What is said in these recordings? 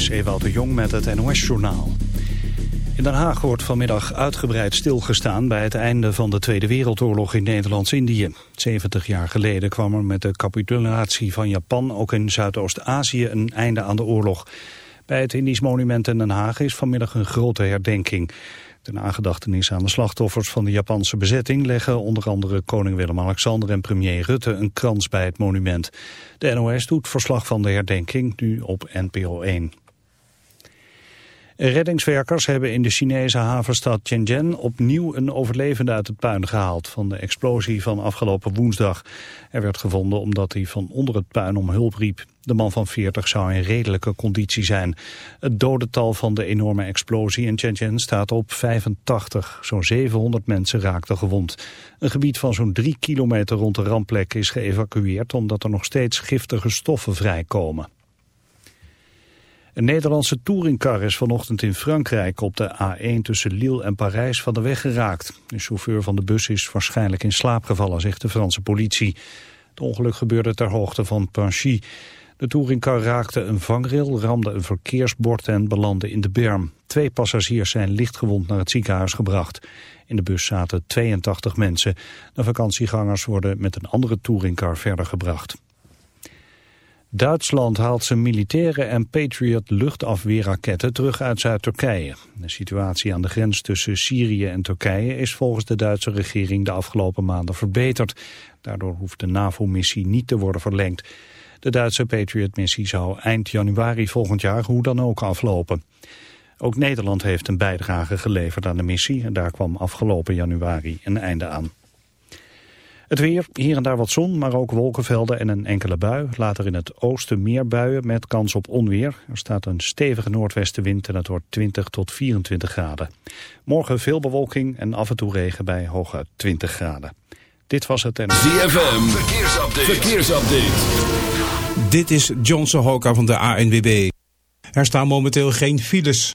is de Jong met het NOS-journaal. In Den Haag wordt vanmiddag uitgebreid stilgestaan bij het einde van de Tweede Wereldoorlog in Nederlands-Indië. 70 jaar geleden kwam er met de capitulatie van Japan ook in Zuidoost-Azië een einde aan de oorlog. Bij het Indisch monument in Den Haag is vanmiddag een grote herdenking. De nagedachtenis aan de slachtoffers van de Japanse bezetting leggen onder andere koning Willem-Alexander en premier Rutte een krans bij het monument. De NOS doet verslag van de herdenking nu op NPO 1. Reddingswerkers hebben in de Chinese havenstad Shenzhen opnieuw een overlevende uit het puin gehaald van de explosie van afgelopen woensdag. Er werd gevonden omdat hij van onder het puin om hulp riep. De man van 40 zou in redelijke conditie zijn. Het dodental van de enorme explosie in Shenzhen staat op 85. Zo'n 700 mensen raakten gewond. Een gebied van zo'n 3 kilometer rond de rampplek is geëvacueerd omdat er nog steeds giftige stoffen vrijkomen. Een Nederlandse touringcar is vanochtend in Frankrijk op de A1 tussen Lille en Parijs van de weg geraakt. De chauffeur van de bus is waarschijnlijk in slaap gevallen, zegt de Franse politie. Het ongeluk gebeurde ter hoogte van Panchy. De touringcar raakte een vangrail, ramde een verkeersbord en belandde in de berm. Twee passagiers zijn lichtgewond naar het ziekenhuis gebracht. In de bus zaten 82 mensen. De vakantiegangers worden met een andere touringcar verder gebracht. Duitsland haalt zijn militaire en Patriot luchtafweerraketten terug uit Zuid-Turkije. De situatie aan de grens tussen Syrië en Turkije is volgens de Duitse regering de afgelopen maanden verbeterd. Daardoor hoeft de NAVO-missie niet te worden verlengd. De Duitse Patriot-missie zou eind januari volgend jaar hoe dan ook aflopen. Ook Nederland heeft een bijdrage geleverd aan de missie en daar kwam afgelopen januari een einde aan. Het weer, hier en daar wat zon, maar ook wolkenvelden en een enkele bui. Later in het oosten meer buien met kans op onweer. Er staat een stevige noordwestenwind en het wordt 20 tot 24 graden. Morgen veel bewolking en af en toe regen bij hoge 20 graden. Dit was het en... ZFM, verkeersupdate. verkeersupdate. Dit is Johnson Hoka van de ANWB. Er staan momenteel geen files.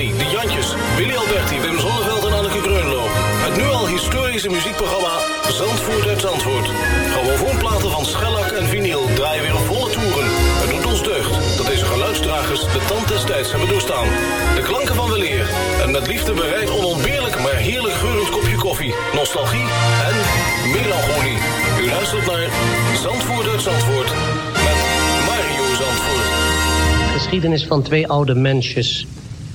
De Jantjes, Willy Alberti, Wim Zonneveld en Anneke Greunlo. Het nu al historische muziekprogramma Zandvoort uit Zandvoort. Grammofoonplaten van schellak en vinyl draaien weer op volle toeren. Het doet ons deugd dat deze geluidsdragers de tand des tijds hebben doorstaan. De klanken van weleer. En met liefde bereid onontbeerlijk maar heerlijk geurend kopje koffie, nostalgie en melancholie. U luistert naar Zandvoort uit Zandvoort met Mario Zandvoort. geschiedenis van twee oude mensjes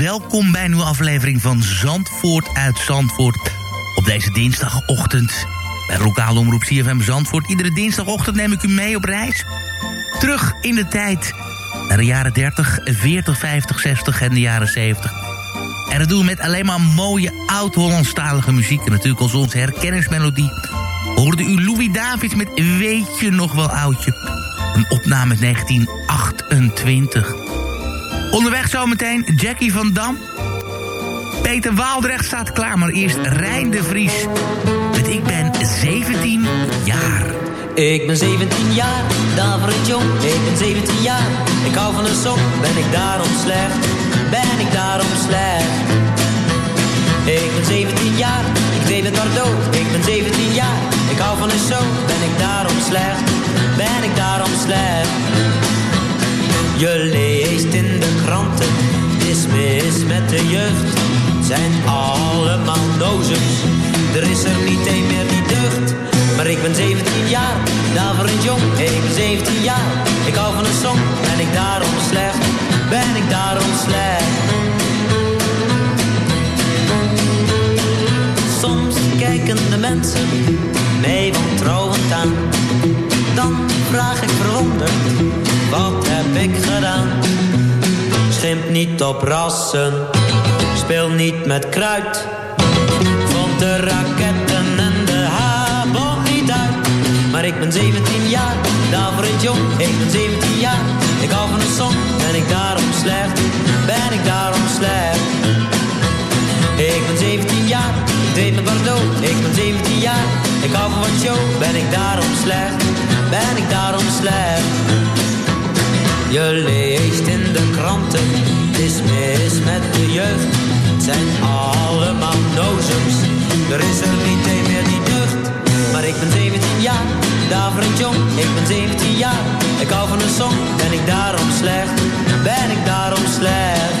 Welkom bij een nieuwe aflevering van Zandvoort uit Zandvoort. Op deze dinsdagochtend bij lokale omroep CFM Zandvoort. Iedere dinsdagochtend neem ik u mee op reis. Terug in de tijd naar de jaren 30, 40, 50, 60 en de jaren 70. En dat doen we met alleen maar mooie oud-Hollandstalige muziek. En natuurlijk als onze herkenningsmelodie hoorde u Louis Davids met Weet je nog wel oudje. Een opname uit 1928. Onderweg zometeen Jackie van Dam. Peter Waaldrecht staat klaar, maar eerst Rijn de Vries. Met Ik ben 17 jaar. Ik ben 17 jaar, daverend jong, ik ben 17 jaar. Ik hou van een song, ben ik daarom slecht? Ben ik daarom slecht? Ik ben 17 jaar, ik deed het maar dood. Ik ben 17 jaar, ik hou van een show, ben ik daarom slecht? Ben ik daarom slecht? Je leest in de kranten, is mis met de jeugd. Zijn allemaal dozens, er is er niet één meer die deugt. Maar ik ben 17 jaar, daverend jong, ik ben 17 jaar. Ik hou van een song, ben ik daarom slecht? Ben ik daarom slecht? Soms kijken de mensen mij wantrouwend aan. Dan vraag ik verwonderd, wat heb ik gedaan? Schimp niet op rassen, speel niet met kruid. Vond de raketten en de habon niet uit. Maar ik ben 17 jaar, daarvoor het jong. Ik ben 17 jaar, ik hou van een song. Ben ik daarom slecht? Ben ik daarom slecht? Ik ben 17 jaar, ik deed mijn Bordeaux. Ik ben 17 jaar, ik hou van wat show. Ben ik daarom slecht? Ben ik daarom slecht? Je leest in de kranten, het is mis met de jeugd. Het zijn allemaal nozems, er is er niet een meer die deugd. Maar ik ben 17 jaar, daverend jong, ik ben 17 jaar. Ik hou van een song, ben ik daarom slecht, ben ik daarom slecht.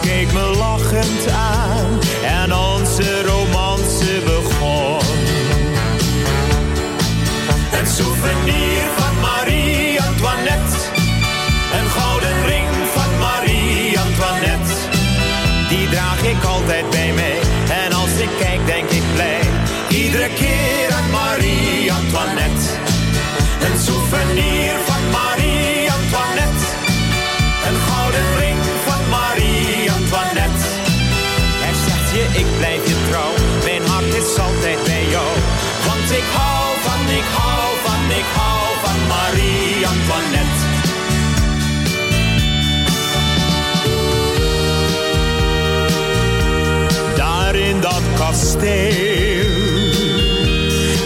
Keek me lachend aan en onze romance begon. Een souvenir van Marie Antoinette. Een gouden ring van Marie Antoinette. Die draag ik altijd bij mij. En als ik kijk, denk ik blij. Iedere keer.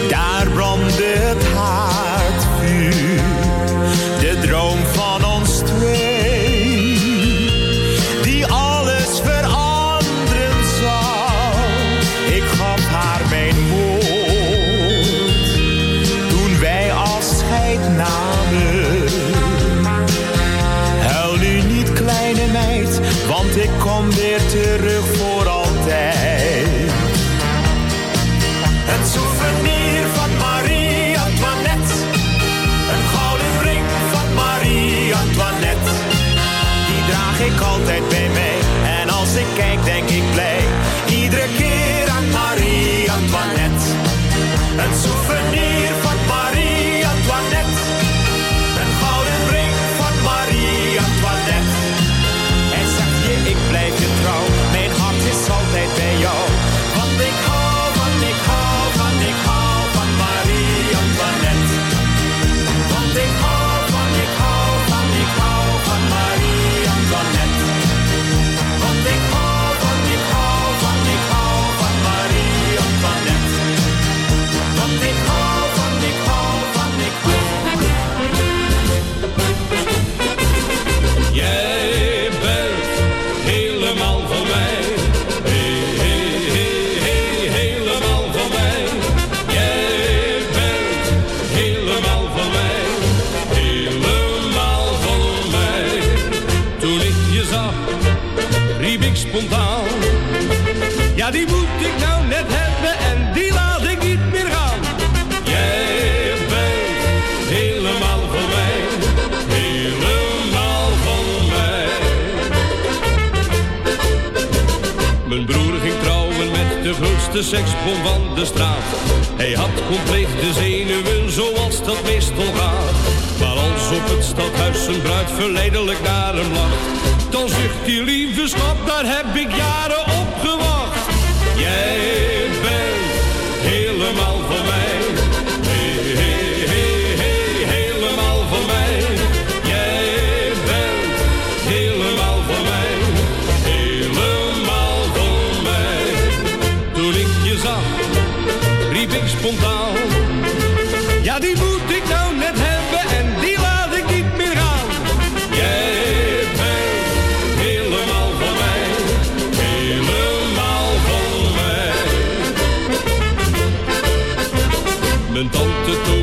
Daar brandde het haardvuur, de droom van ons twee, die alles veranderen zou. Ik gaf haar mijn moed, toen wij afscheid namen. Huil nu niet, kleine meid, want ik kom weer terug.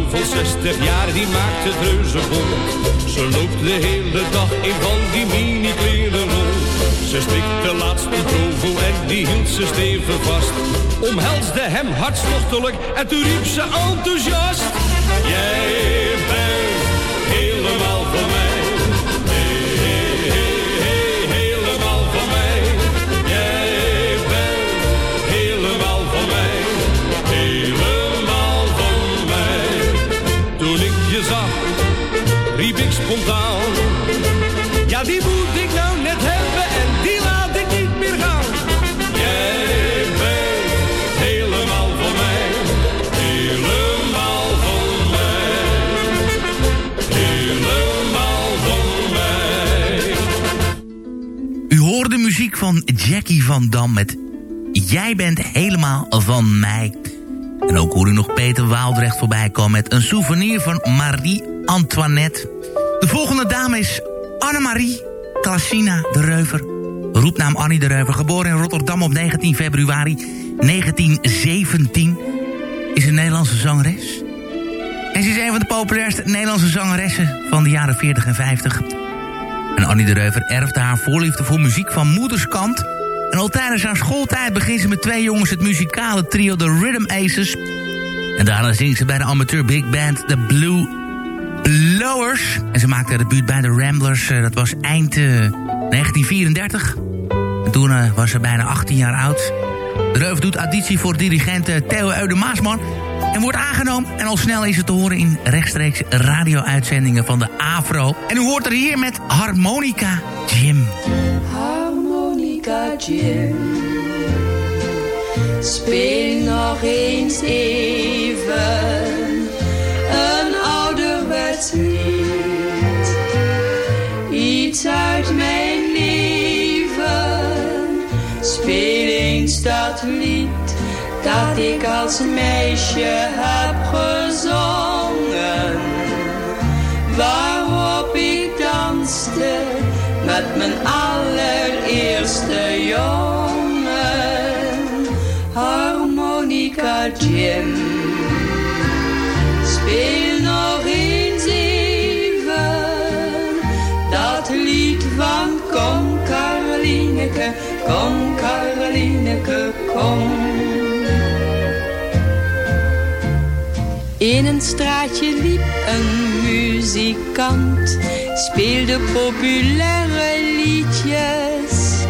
van 60 jaar, die maakt het reuze vol. Ze loopt de hele dag in van die mini-kleren rond. Ze spreekt de laatste provo en die hield ze stevig vast. Omhelsde hem hartstochtelijk en toen riep ze enthousiast. Jij bent Jackie van Dam met Jij bent helemaal van mij. En ook hoor u nog Peter Waaldrecht voorbij komen met een souvenir van Marie Antoinette. De volgende dame is Annemarie Klassina de Reuver. Roepnaam Annie de Reuver, geboren in Rotterdam op 19 februari 1917. Is een Nederlandse zangeres. En ze is een van de populairste Nederlandse zangeressen van de jaren 40 en 50. Annie de Reuver erfde haar voorliefde voor muziek van moederskant. En al tijdens haar schooltijd begint ze met twee jongens het muzikale trio The Rhythm Aces. En daarna zingt ze bij de amateur big band The Blue Blowers. En ze maakte haar debuut bij de Ramblers. eh, Dat was eind eh, 1934. En toen eh, was ze bijna 18 jaar oud. De Reuver doet auditie voor dirigent eh, Theo Eude Maasman. En wordt aangenomen. En al snel is het te horen in rechtstreeks radio-uitzendingen van de AVRO. En u hoort er hier met Harmonica Jim. Harmonica Jim. Speel nog eens even ik als meisje heb gezongen. Waarop ik danste met mijn allereerste jongen. Harmonica Jim. Speel nog eens even dat lied van Kom Karolineke, kom In een straatje liep een muzikant, speelde populaire liedjes.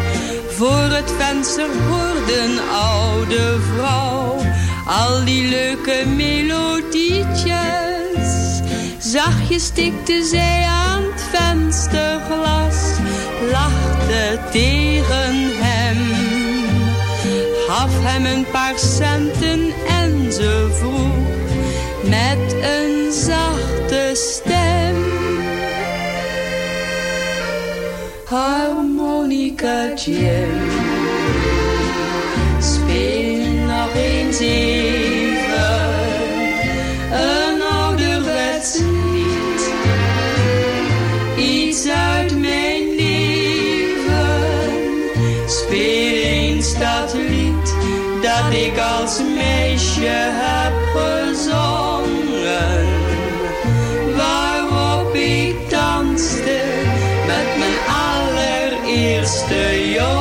Voor het venster hoorde een oude vrouw al die leuke melodietjes. Zachtjes tikte zij aan het vensterglas, lachte tegen hem. Gaf hem een paar centen en ze vroeg met een zachte stem. Harmonica Jim, speel nog eens even een ouderwets lied. Iets uit mijn leven, speel eens dat lied dat ik als meisje heb allereerste jongen.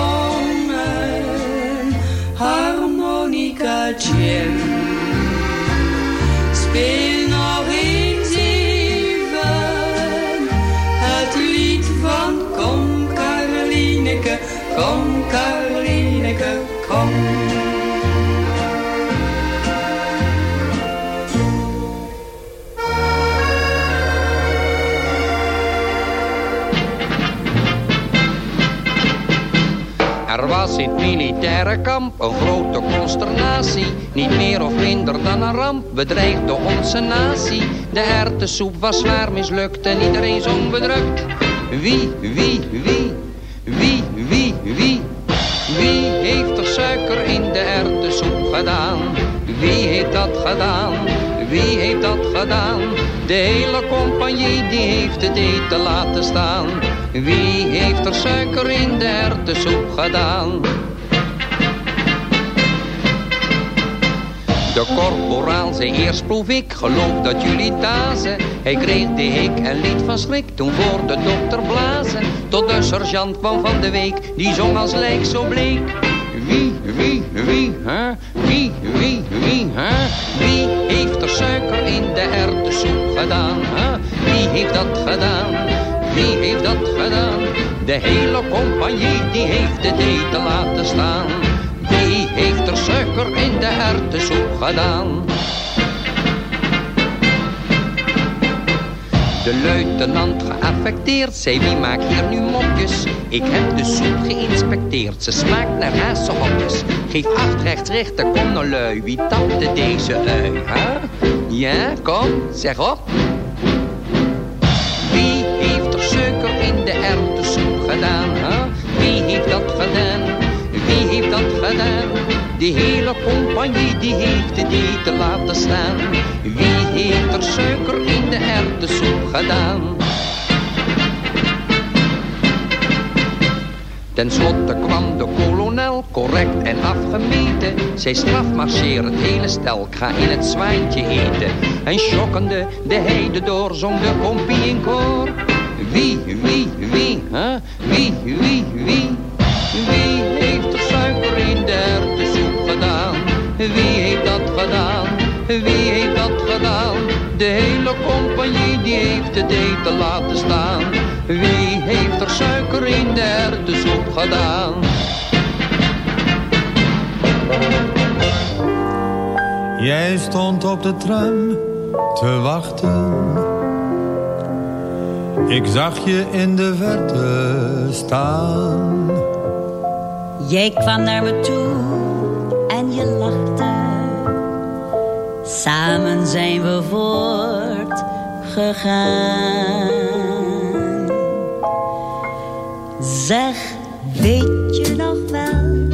Het militaire kamp een grote consternatie. Niet meer of minder dan een ramp bedreigde onze natie. De erwtensoep was zwaar mislukt en iedereen zong bedrukt. Wie, wie, wie, wie, wie, wie, wie heeft er suiker in de erwtensoep gedaan? Wie heeft dat gedaan? Wie heeft dat gedaan? De hele compagnie die heeft het eten laten staan. Wie heeft er suiker in de erwtensoep gedaan? De korporaal zei eerst proef ik, geloof dat jullie dazen. Hij kreeg de hik en liet van schrik toen voor de dokter blazen. Tot de sergeant kwam van de week, die zong als lijk zo bleek. Wie, wie, wie, hè? Wie, wie, wie, hè? Wie heeft er suiker in de erwtensoep gedaan, hè? Wie heeft dat gedaan? Wie heeft dat gedaan? De hele compagnie die heeft het eten laten staan. Wie heeft er suiker in de erwtensoep gedaan? De luitenant geaffecteerd zei wie maakt hier nu mopjes Ik heb de soep geïnspecteerd, ze smaakt naar hazenhokjes Geef acht rechts rechter, kom nou lui, wie tapte deze ui, hè? Ja, kom, zeg op Wie heeft dat gedaan? Wie heeft dat gedaan? Die hele compagnie die heeft het eten laten staan. Wie heeft er suiker in de erwtensoep gedaan? Ten slotte kwam de kolonel, correct en afgemeten. Zij strafmarcheer het hele stel, ik ga in het zwijntje eten. En schokkende de heide door, zong de kompie in koor. Wie, wie, wie, hè? Wie, wie, wie? Wie heeft er suiker in de erwtensoep gedaan? Wie heeft dat gedaan? Wie heeft dat gedaan? De hele compagnie die heeft het eten laten staan. Wie heeft er suiker in de erwtensoep gedaan? Jij stond op de tram te wachten. Ik zag je in de verte staan. Jij kwam naar me toe en je lachte. Samen zijn we voortgegaan. Zeg, weet je nog wel,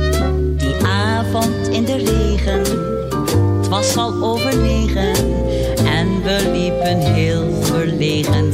die avond in de regen. Het was al over negen en we liepen heel verlegen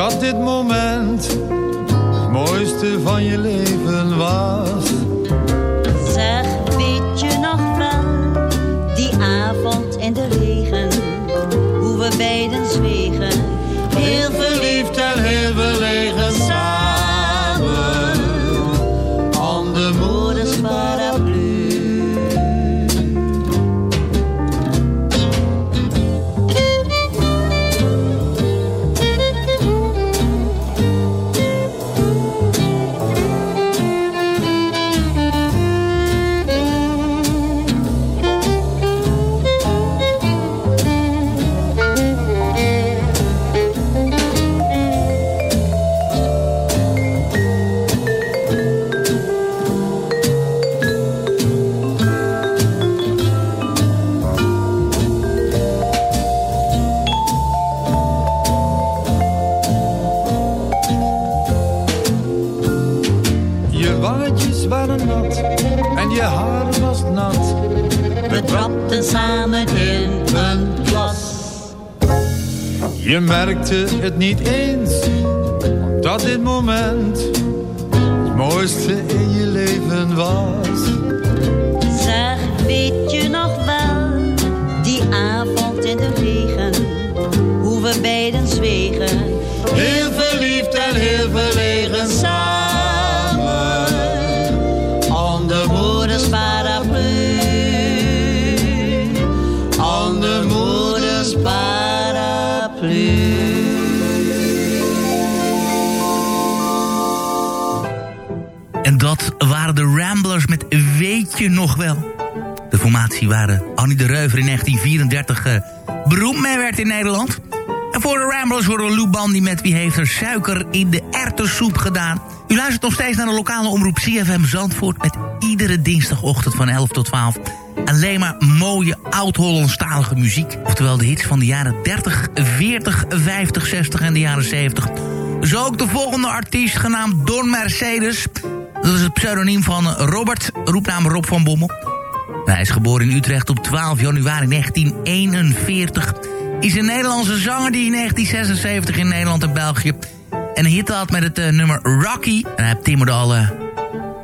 omdat dit moment het mooiste van je leven was. Je merkte het niet eens, omdat dit moment het mooiste in je leven was. Nog wel. De formatie waar eh, Annie de Reuver in 1934 eh, beroemd mee werd in Nederland. En voor de Ramblers horen Lou Bandy met Wie heeft er suiker in de erwtensoep gedaan. U luistert nog steeds naar de lokale omroep CFM Zandvoort... met iedere dinsdagochtend van 11 tot 12 alleen maar mooie oud-Hollandstalige muziek. Oftewel de hits van de jaren 30, 40, 50, 60 en de jaren 70. Zo ook de volgende artiest genaamd Don Mercedes. Dat is het pseudoniem van Robert, roepnaam Rob van Bommel. Hij is geboren in Utrecht op 12 januari 1941. Is een Nederlandse zanger die in 1976 in Nederland en België... een hit had met het uh, nummer Rocky. En hij timmerde al uh,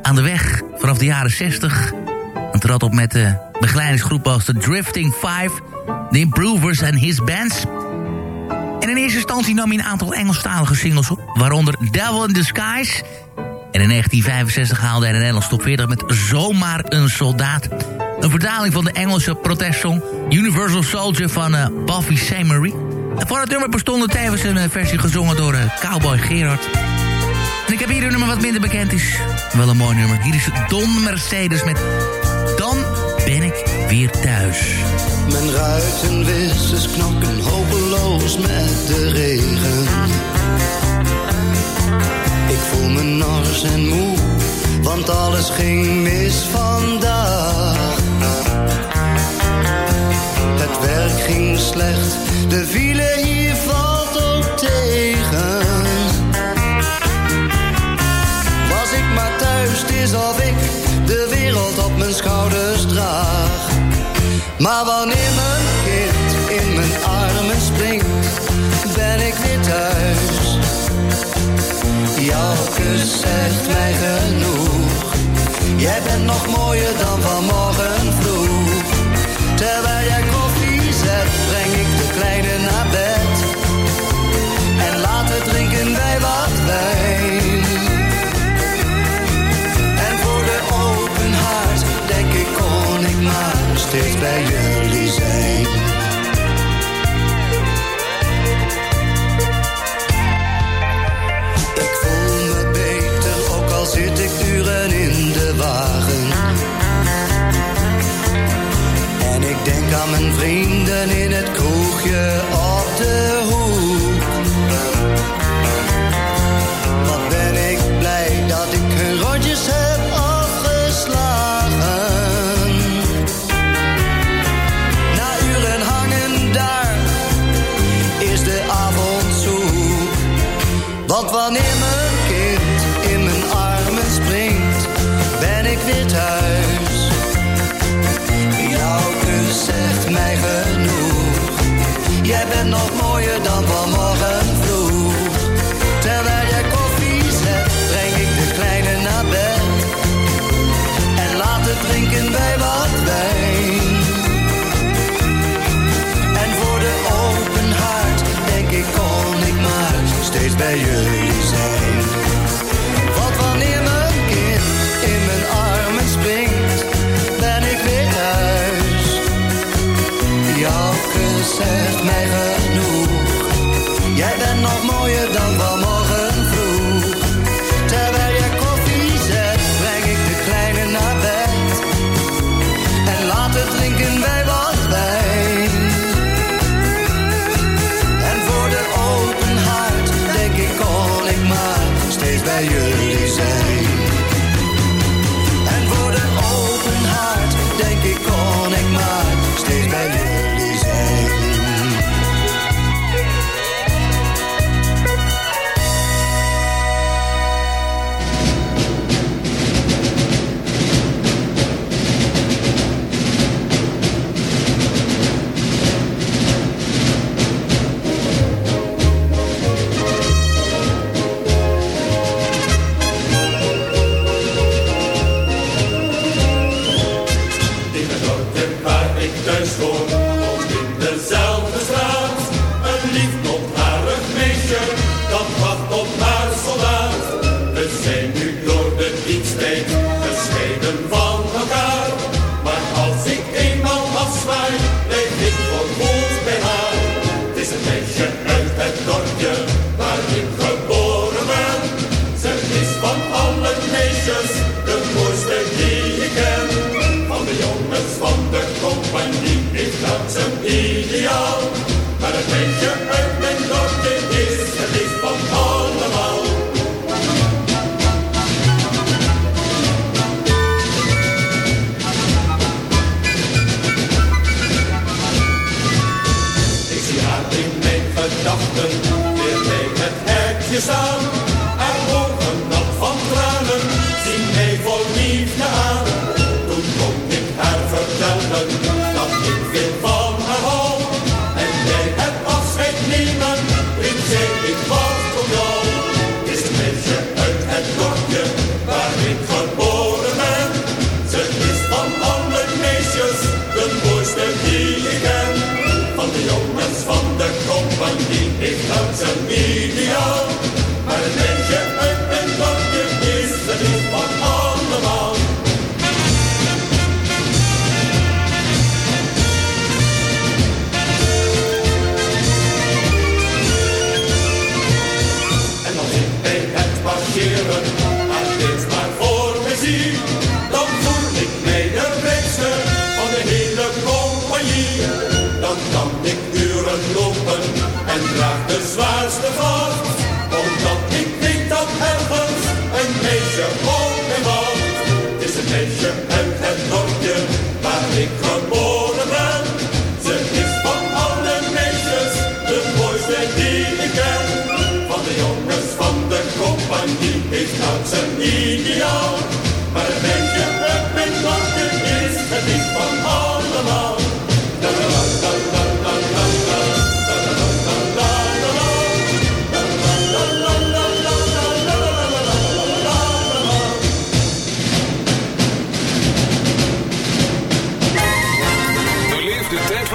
aan de weg vanaf de jaren 60... En trad op met de begeleidingsgroep als de Drifting Five, The Improvers en His Bands. En in eerste instantie nam hij een aantal Engelstalige singles op, waaronder Devil in Disguise. En in 1965 haalde hij de Nederlands top 40 met Zomaar een Soldaat. Een vertaling van de Engelse protestsong Universal Soldier van uh, Buffy Sainte-Marie. En voor het nummer bestond tevens een uh, versie gezongen door uh, Cowboy Gerard. En ik heb hier een nummer wat minder bekend is. Wel een mooi nummer. Hier is Don Mercedes met Dan ben ik weer thuis. Mijn ruitenwissers knokken hopeloos met de regen. En moe, want alles ging mis vandaag. Het werk ging slecht, de file hier valt ook tegen. Was ik maar thuis, het is of ik de wereld op mijn schouders draag. Maar wanneer Jouw kus zegt mij genoeg. Jij bent nog mooier dan vanmorgen vroeg. Terwijl jij koffie zet, breng ik de kleine naar bed. En later drinken wij wat wijn. En voor de open haard denk ik kon ik maar steeds bij jullie mijn vrienden in het kroegje op de hoek. Nog mooier dan vanmorgen vroeg. Terwijl jij koffie zet, breng ik de kleine naar bed. En later drinken wij wat wijn. En voor de open haard denk ik kon ik maar steeds bij jullie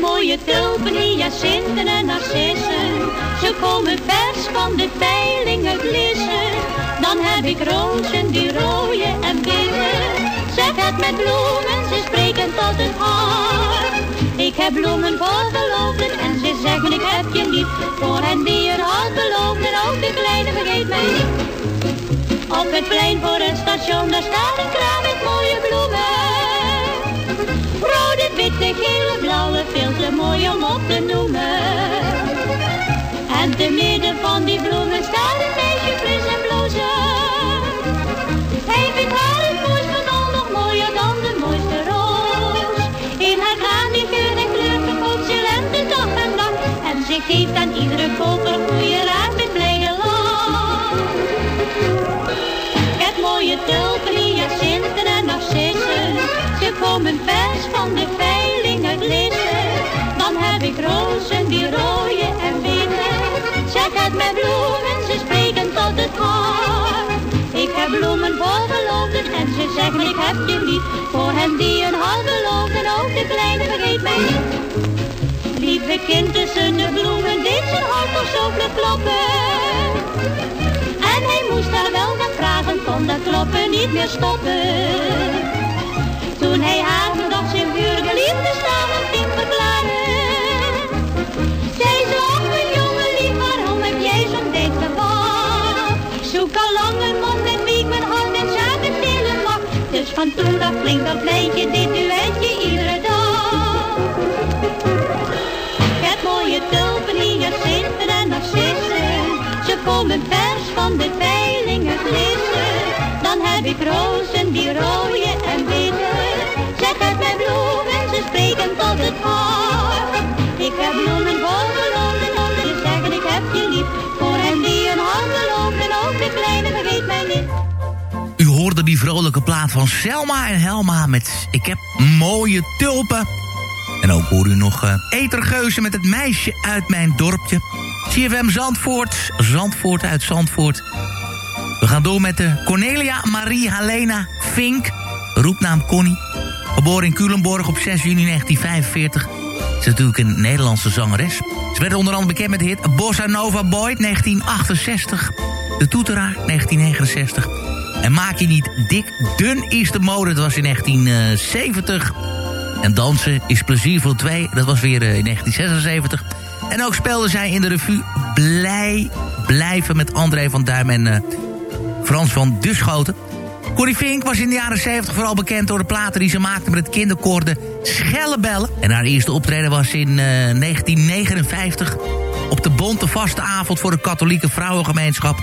mooie tulpen, hyacinten en narcissen. Ze komen vers van de peilingen glissen. Dan heb ik rozen die rooien en witte. Zeg het met bloemen, ze spreken tot het hart. Ik heb bloemen voor en ze zeggen ik heb je lief. Voor hen die een hart beloofden, ook de kleine vergeet mij niet. Op het plein voor het station, daar staat een kraam met mooie Witte, gele, blauwe, veel te mooi om op te noemen. En te midden van die bloemen staat een meisje fris en blozen. Hij vindt haar het mooist van al nog mooier dan de mooiste roos. In haar kraan die geur en kleur verkoopt ze lente dag en nacht. En ze geeft aan iedere koper goede Ik heb bloemen voor geloofden en ze zeggen ik heb je lief. Voor hen die een hart beloofden, ook de kleine vergeet mij niet. Lieve kind tussen de bloemen deed zijn hart nog zo kloppen. En hij moest daar wel naar vragen, kon dat kloppen niet meer stoppen. Toen hij haar zijn vurige liefde samen zoek al lang een man met wie ik mijn hart en zaken delen mag. Dus van toen af klinkt dat lijntje, dit duetje iedere dag. Ik heb mooie tulpen, hyacinten en narcissen. Ze komen vers van de veilingen glissen. Dan heb ik rozen die rooien en witte. Zeg het met bloemen, ze spreken tot het hart. Ik heb bloemen voor Die vrolijke plaat van Selma en Helma met Ik heb mooie tulpen. En ook hoor u nog uh, Etergeuzen met het meisje uit mijn dorpje. CFM Zandvoort, Zandvoort uit Zandvoort. We gaan door met de Cornelia Marie Helena Fink, roepnaam Connie. Geboren in Culemborg op 6 juni 1945. Ze is natuurlijk een Nederlandse zangeres. Ze werd onder andere bekend met de hit Bossa Nova Boy 1968. De Toeteraar 1969. En maak je niet dik, dun is de mode. Dat was in 1970. En dansen is plezier voor twee. Dat was weer eh, in 1976. En ook speelde zij in de revue Blij Blijven met André van Duim en uh, Frans van Duschoten. Corrie Fink was in de jaren 70 vooral bekend door de platen die ze maakte met het kinderkoor de Schellebellen. En haar eerste optreden was in uh, 1959 op de Bonte Vaste Avond voor de katholieke vrouwengemeenschap.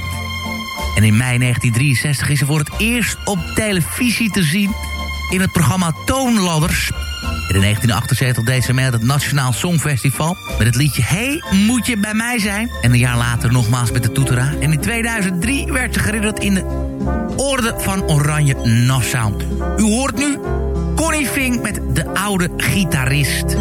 En in mei 1963 is ze voor het eerst op televisie te zien in het programma Toonladders. In 1978 deed ze mee aan het Nationaal Songfestival... met het liedje Hey, moet je bij mij zijn? En een jaar later nogmaals met de toetera. En in 2003 werd ze geridderd in de Orde van Oranje Nassau. U hoort nu Connie Fink met De Oude Gitarist.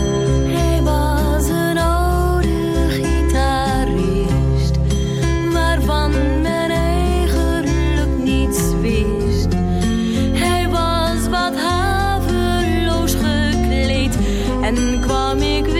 kwam ik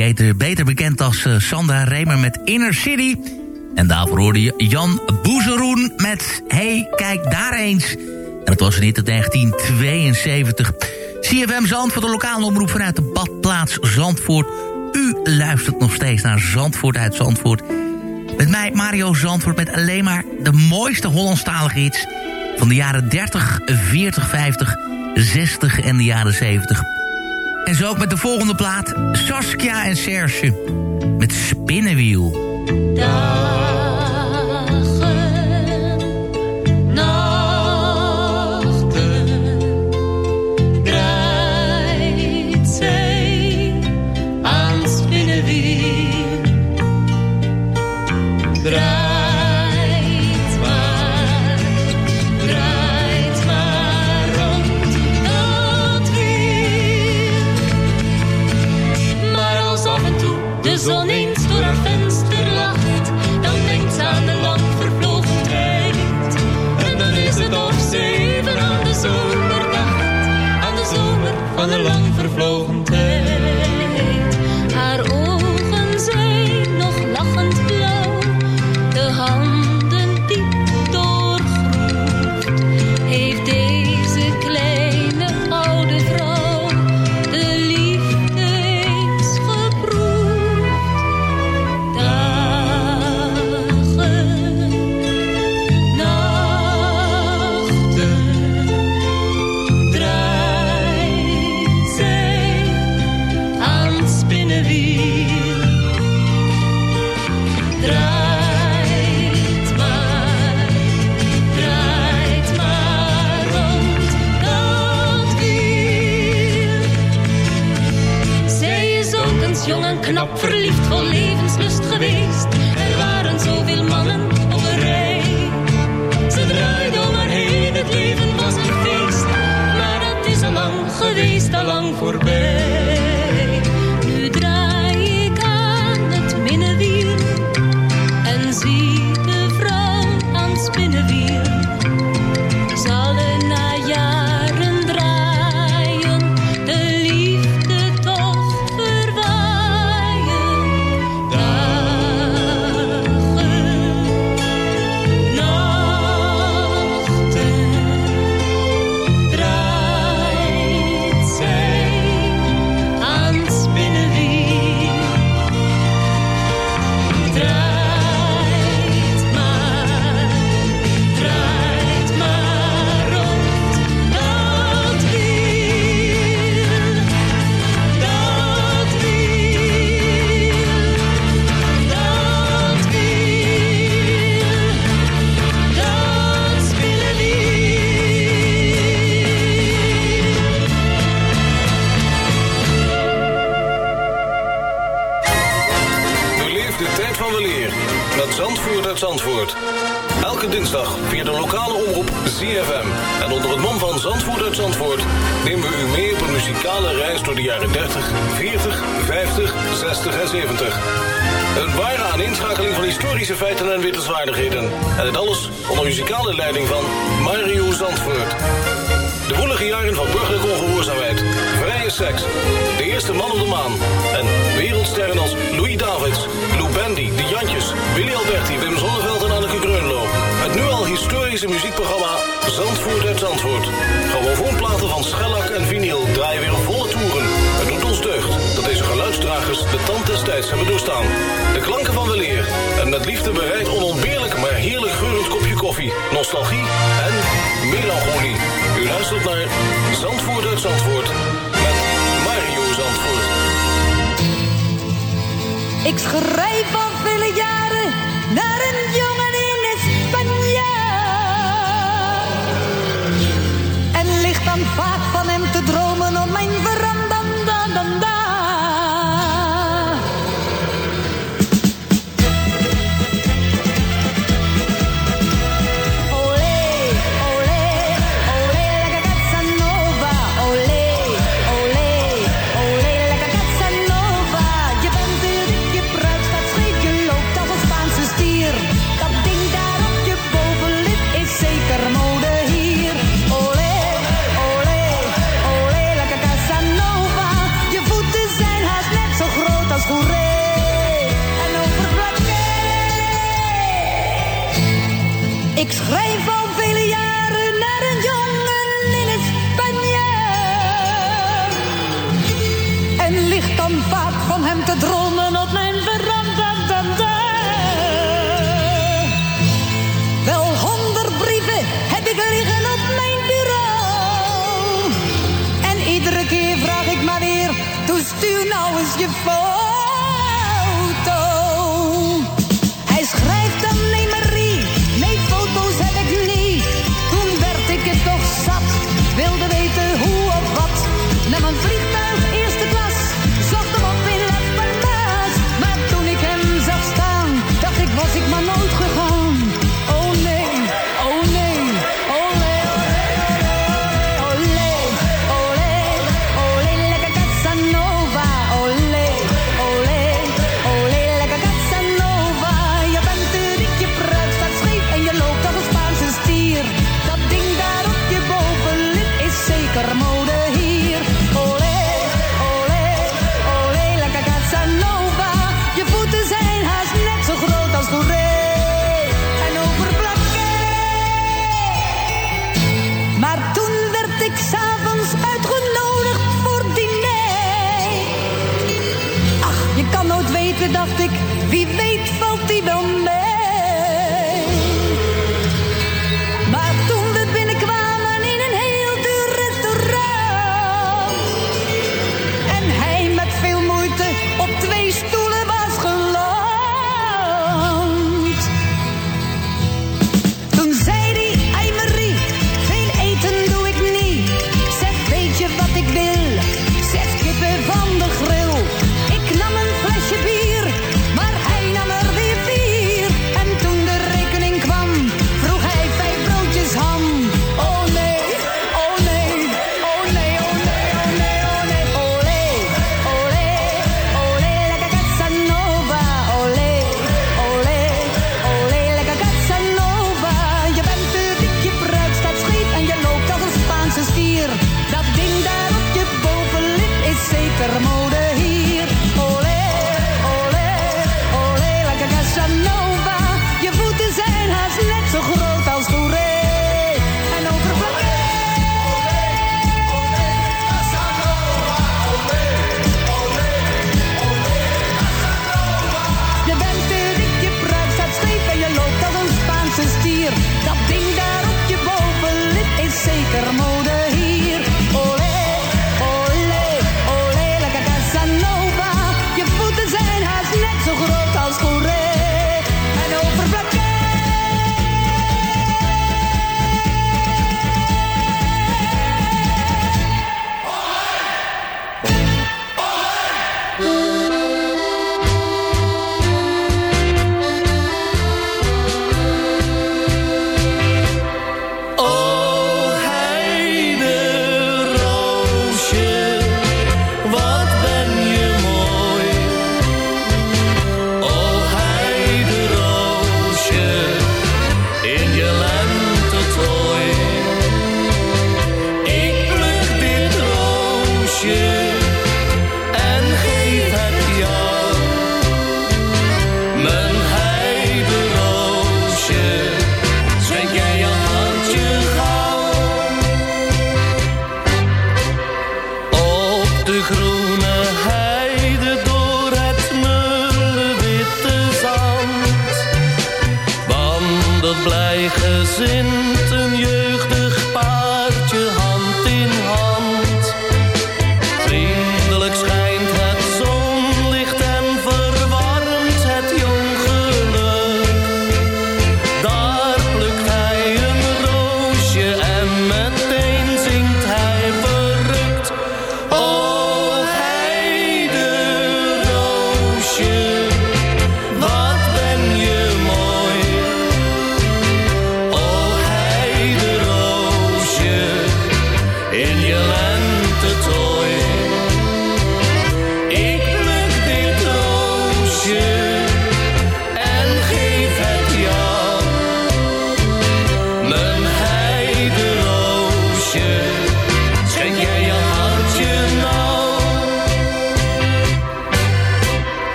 Beter, eh, beter bekend als eh, Sandra Remer met Inner City. En daarvoor hoorde je Jan Boezeroen met Hey, kijk daar eens. En dat was in 1972. CFM Zandvoort, de lokale omroep vanuit de badplaats Zandvoort. U luistert nog steeds naar Zandvoort uit Zandvoort. Met mij Mario Zandvoort met alleen maar de mooiste Hollandstalige hits... van de jaren 30, 40, 50, 60 en de jaren 70... En zo ook met de volgende plaat. Saskia en Serge. Met Spinnenwiel. van vele jaren naar een jongen in Spanje. En ligt dan vaak van hem te dromen is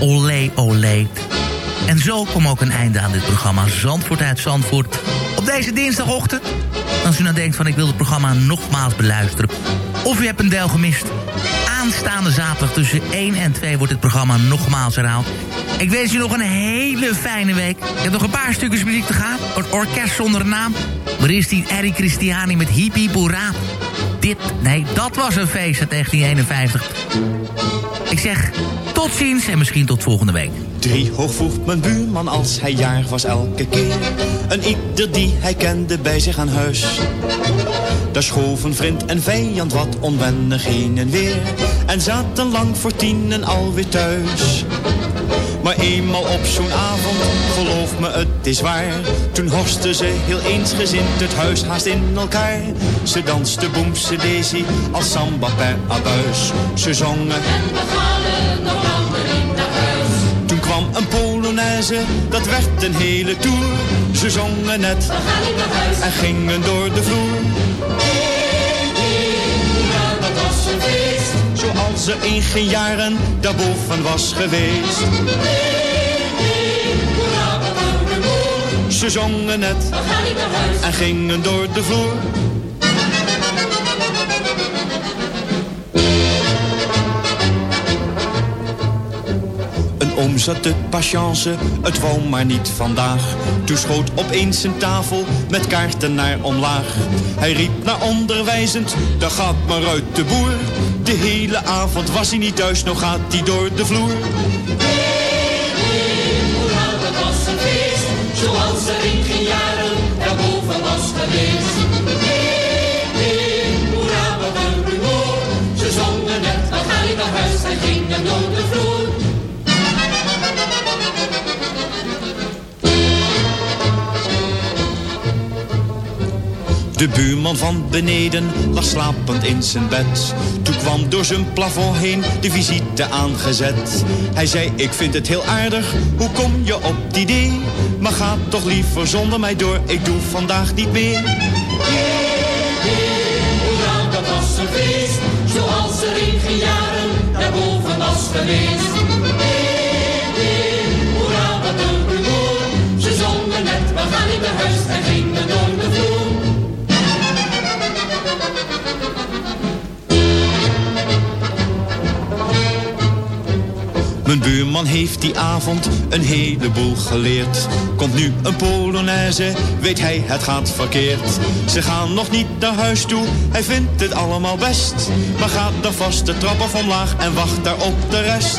Olé Olé. En zo kwam ook een einde aan dit programma Zandvoort uit Zandvoort. Op deze dinsdagochtend. Als u nou denkt van ik wil het programma nogmaals beluisteren. Of u hebt een deel gemist. Aanstaande zaterdag tussen 1 en 2 wordt het programma nogmaals herhaald. Ik wens u nog een hele fijne week. Ik heb nog een paar stukjes muziek te gaan. Een orkest zonder naam. Maar is die Eric Christiani met Hiep Hoera. Dit, nee, dat was een feest uit 1951. Ik zeg tot ziens en misschien tot volgende week. Drie hoog vroeg mijn buurman als hij jaar was elke keer. En ieder die hij kende bij zich aan huis. Daar schoven vriend en vijand wat onwennig heen en weer. En zaten lang voor tienen alweer thuis. Maar eenmaal op zo'n avond, geloof me het is waar. Toen horsten ze heel eensgezind het huis haast in elkaar. Ze danste boemse daisy als samba per abuis. Ze zongen En toen kwam een Polonaise, dat werd een hele tour. Ze zongen net en gingen door de vloer. Zoals er in geen jaren daarboven was geweest. Ze zongen net en gingen door de vloer. Oom zat de patience, het wou maar niet vandaag. Toen schoot opeens een tafel met kaarten naar omlaag. Hij riep naar onderwijzend, daar gaat maar uit de boer. De hele avond was hij niet thuis, nog gaat hij door de vloer. De buurman van beneden lag slapend in zijn bed. Toen kwam door zijn plafond heen de visite aangezet. Hij zei, ik vind het heel aardig, hoe kom je op het idee? Maar ga toch liever zonder mij door, ik doe vandaag niet meer. Was. Zoals er in jaren daarboven was geweest. Mijn buurman heeft die avond een heleboel geleerd. Komt nu een Polonaise, weet hij het gaat verkeerd. Ze gaan nog niet naar huis toe, hij vindt het allemaal best. Maar gaat dan vast de trap af omlaag en wacht daar op de rest.